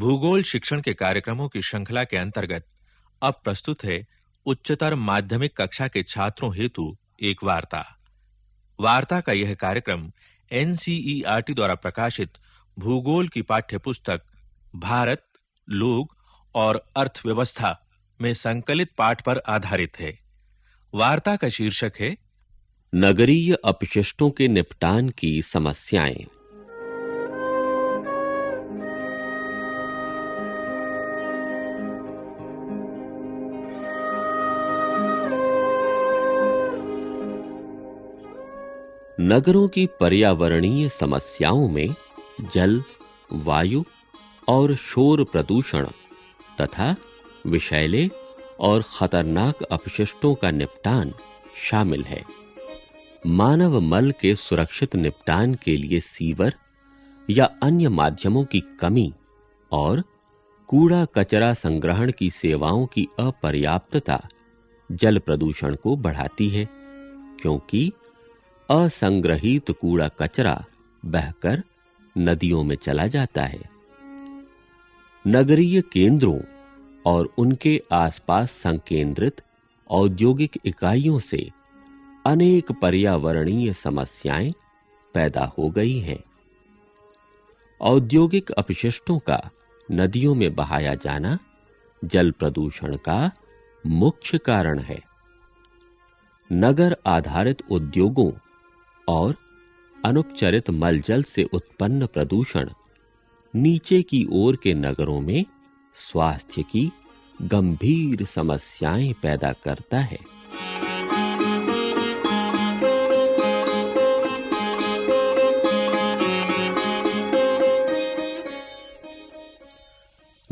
भूगोल शिक्षण के कार्यक्रमों की श्रृंखला के अंतर्गत अब प्रस्तुत है उच्चतर माध्यमिक कक्षा के छात्रों हेतु एक वार्ता। वार्ता का यह कार्यक्रम एनसीईआरटी द्वारा प्रकाशित भूगोल की पाठ्य पुस्तक भारत, लोग और अर्थव्यवस्था में संकलित पाठ पर आधारित है। वार्ता का शीर्षक है, नगरीय अपशिष्टों के निपटान की समस्याएँ। नगरों की पर्यावरणीय समस्याओं में जल, वायु और शोर प्रदूषण तथा विषैले और खतरनाक अपशिष्टों का निपटान शामिल है। मानव मल के सुरक्षित निपटान के लिए सीवर या अन्य माध्यमों की कमी और कूड़ा कचरा संग्रहण की सेवाओं की अपर्याप्तता जल प्रदूषण को बढ़ाती है, क्योंकि असंग्रहित कूड़ा कचरा बहकर नदियों में चला जाता है। नगरीय केंद्रों और उनके आसपास संकेंद्रित औद्योगिक इकाइयों से अनेक पर्यावरणीय समस्याएँ पैदा हो गई हैं। औद्योगिक अपशिष्टों का नदियों में बहाया जाना जल प्रदूषण का मुख्य कारण है। नगर आधारित उद्योगों और अनुपचरित मलजल से उत्पन्न प्रदूषण नीचे की ओर के नगरों में स्वास्थ्य की गंभीर समस्याएँ पैदा करता है।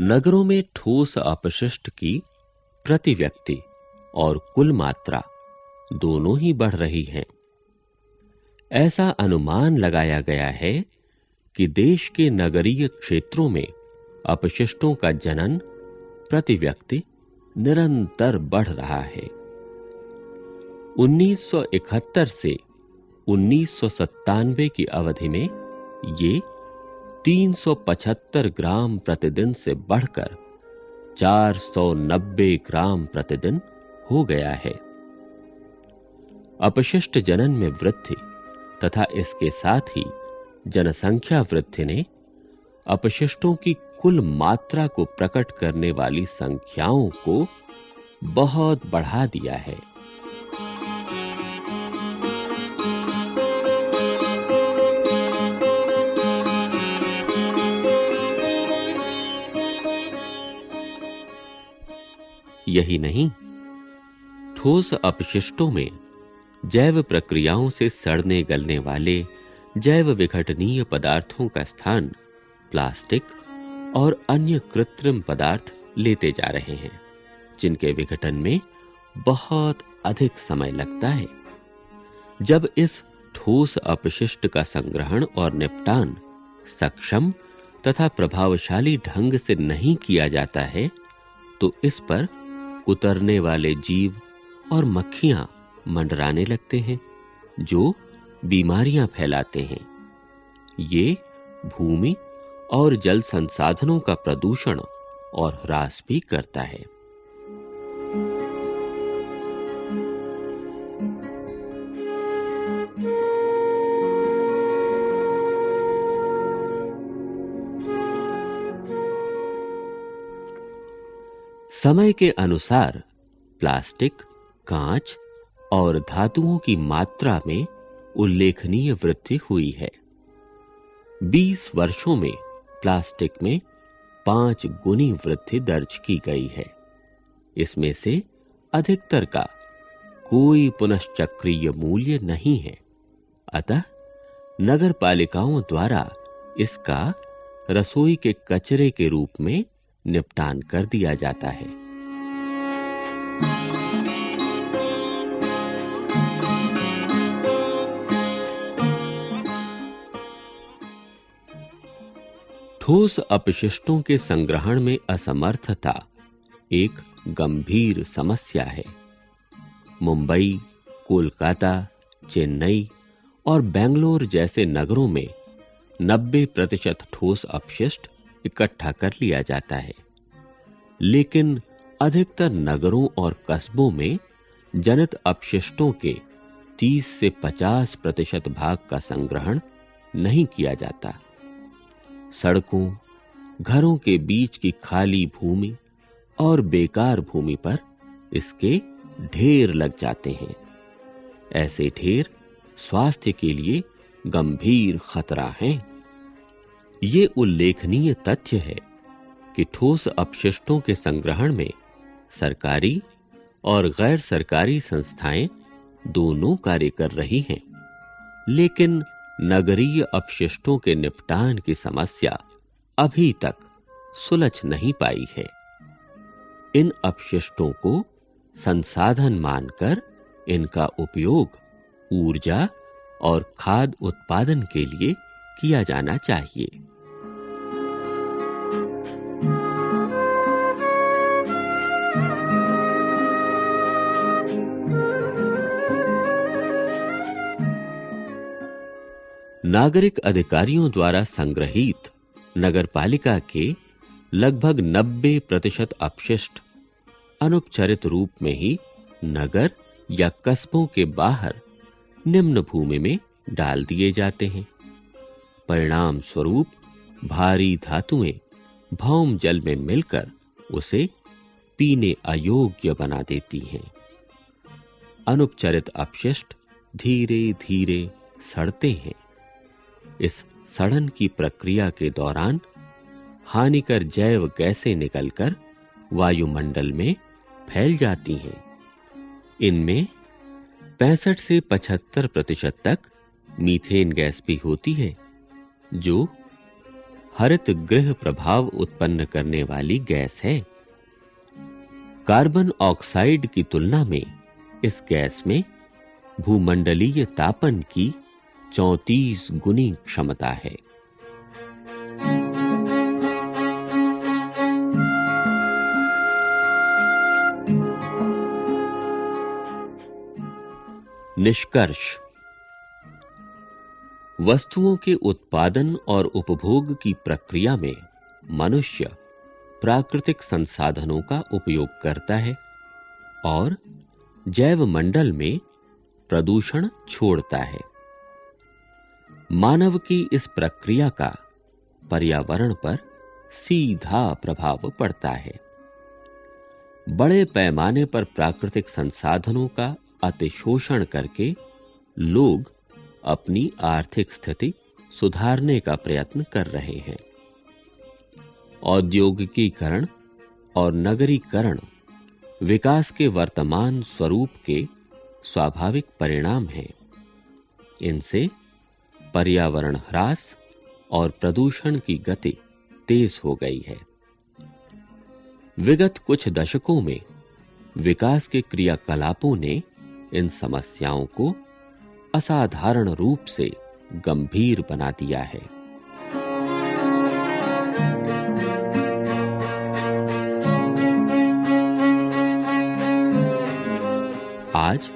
नगरों में ठोस अपशिष्ट की प्रति व्यक्ति और कुल मात्रा दोनों ही बढ़ रही हैं। ऐसा अनुमान लगाया गया है कि देश के नगरीय क्षेत्रों में अपशिष्टों का जनन प्रति व्यक्ति निरंतर बढ़ रहा है। 1971 से 1997 की अवधि में ये 375 ग्राम प्रतिदिन से बढ़कर 490 ग्राम प्रतिदिन हो गया है। अपशिष्ट जनन में वृद्धि तथा इसके साथ ही जनसंख्या वृद्धि ने अपशिष्टों की कुल मात्रा को प्रकट करने वाली संख्याओं को बहुत बढ़ा दिया है। यही नहीं, ठोस अपशिष्टों में जैव प्रक्रियाओं से सड़ने गलने वाले जैव विघटनीय पदार्थों का स्थान प्लास्टिक और अन्य कृत्रिम पदार्थ लेते जा रहे हैं, जिनके विघटन में बहुत अधिक समय लगता है। जब इस ठोस अपशिष्ट का संग्रहण और निपटान सक्षम तथा प्रभावशाली ढंग से नहीं किया जाता है तो इस पर कुतरने वाले जीव और मक्खियाँ मंडराने लगते हैं, जो बीमारियाँ फैलाते हैं। ये भूमि और जल संसाधनों का प्रदूषण और ह्रास भी करता है। समय के अनुसार प्लास्टिक, कांच और धातुओं की मात्रा में उल्लेखनीय वृद्धि हुई है। 20 वर्षों में प्लास्टिक में पाँच गुनी वृद्धि दर्ज की गई है। इसमें से अधिकतर का कोई पुनश्चक्रीय मूल्य नहीं है। अतः नगर पालिकाओं द्वारा इसका रसोई के कचरे के रूप में निपटान कर दिया जाता है। ठोस अपशिष्टों के संग्रहण में असमर्थता एक गंभीर समस्या है। मुंबई, कोलकाता, चेन्नई और बेंगलोर जैसे नगरों में 90 प्रतिशत ठोस अपशिष्ट इकट्ठा कर लिया जाता है। लेकिन अधिकतर नगरों और कस्बों में जनित अपशिष्टों के 30 से 50 प्रतिशत भाग का संग्रहण नहीं किया जाता। सड़कों, घरों के बीच की खाली भूमि और बेकार भूमि पर इसके ढेर लग जाते हैं। ऐसे ढेर स्वास्थ्य के लिए गंभीर खतरा हैं। ये उल्लेखनीय तथ्य है कि ठोस अपशिष्टों के संग्रहण में सरकारी और गैर सरकारी संस्थाएँ दोनों कार्य कर रही हैं, लेकिन नगरीय अपशिष्टों के निपटान की समस्या अभी तक सुलझ नहीं पाई है। इन अपशिष्टों को संसाधन मानकर इनका उपयोग ऊर्जा और खाद उत्पादन के लिए किया जाना चाहिए। नागरिक अधिकारियों द्वारा संग्रहित नगरपालिका के लगभग 90 प्रतिशत अपशिष्ट अनुपचरित रूप में ही नगर या कस्बों के बाहर निम्न भूमि में डाल दिए जाते हैं। परिणाम स्वरूप भारी धातुएँ भौम जल में मिलकर उसे पीने अयोग्य बना देती हैं। अनुपचरित अपशिष्ट धीरे-धीरे सड़ते हैं। इस सड़न की प्रक्रिया के दौरान हानिकर जैव गैसें निकलकर वायुमंडल में फैल जाती हैं। इनमें 65 से 75 प्रतिशत तक मीथेन गैस भी होती है, जो हरित गृह प्रभाव उत्पन्न करने वाली गैस है। कार्बन ऑक्साइड की तुलना में इस गैस में भूमंडलीय तापन की 34 गुनी क्षमता है। निष्कर्ष। वस्तुओं के उत्पादन और उपभोग की प्रक्रिया में मनुष्य प्राकृतिक संसाधनों का उपयोग करता है और जैव मंडल में प्रदूषण छोड़ता है। मानव की इस प्रक्रिया का पर्यावरण पर सीधा प्रभाव पड़ता है। बड़े पैमाने पर प्राकृतिक संसाधनों का अतिशोषण करके लोग अपनी आर्थिक स्थिति सुधारने का प्रयत्न कर रहे हैं। औद्योगिकीकरण और नगरीकरण विकास के वर्तमान स्वरूप के स्वाभाविक परिणाम हैं। इनसे पर्यावरण ह्रास और प्रदूषण की गति तेज हो गई है। विगत कुछ दशकों में विकास के क्रियाकलापों ने इन समस्याओं को असाधारण रूप से गंभीर बना दिया है। आज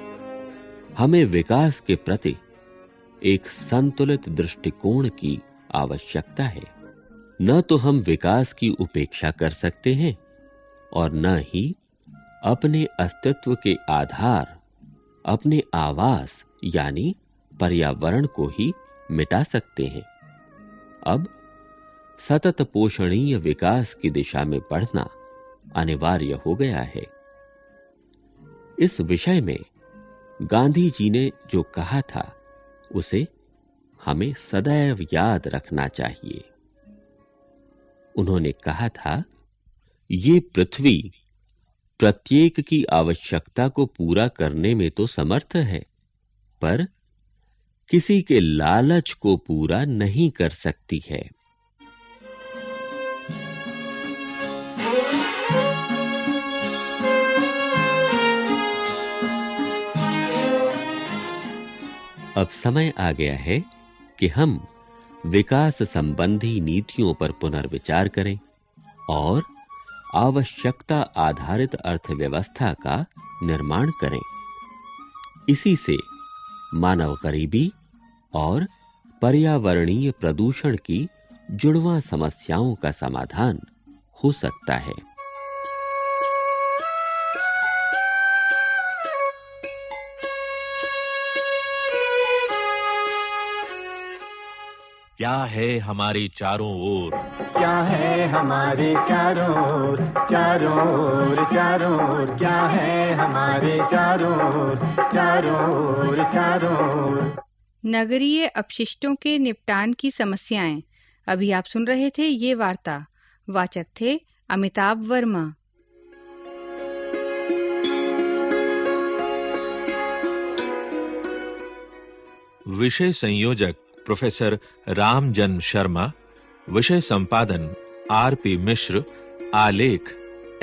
हमें विकास के प्रति एक संतुलित दृष्टिकोण की आवश्यकता है। न तो हम विकास की उपेक्षा कर सकते हैं, और न ही अपने अस्तित्व के आधार, अपने आवास यानी पर्यावरण को ही मिटा सकते हैं। अब सतत पोषणीय विकास की दिशा में बढ़ना अनिवार्य हो गया है। इस विषय में गांधी जी ने जो कहा था उसे हमें सदैव याद रखना चाहिए। उन्होंने कहा था, ये पृथ्वी प्रत्येक की आवश्यकता को पूरा करने में तो समर्थ है, पर किसी के लालच को पूरा नहीं कर सकती है। अब समय आ गया है कि हम विकास संबंधी नीतियों पर पुनर्विचार करें और आवश्यकता आधारित अर्थव्यवस्था का निर्माण करें। इसी से मानव गरीबी और पर्यावरणीय प्रदूषण की जुड़वा समस्याओं का समाधान हो सकता है। क्या है हमारे चारों ओर? क्या है हमारे चारों ओर? चारों ओर चारों ओर। क्या है हमारे चारों ओर? चारों ओर चारों ओर। नगरीय अपशिष्टों के निपटान की समस्याएँ। अभी आप सुन रहे थे ये वार्ता। वाचक थे अमिताभ वर्मा। विषय संयोजक प्रोफेसर रामजन शर्मा, विषय संपादन आर पी मिश्र, आलेख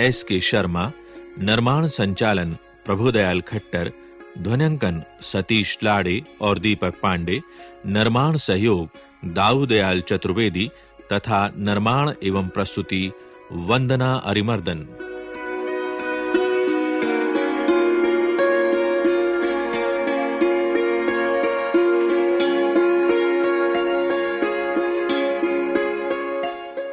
एस के शर्मा, निर्माण संचालन प्रभुदयाल खट्टर, ध्वनिंकन सतीश लाड़े और दीपक पांडे, निर्माण सहयोग दाऊदयाल चतुर्वेदी तथा निर्माण एवं प्रस्तुति वंदना अरिमर्दन।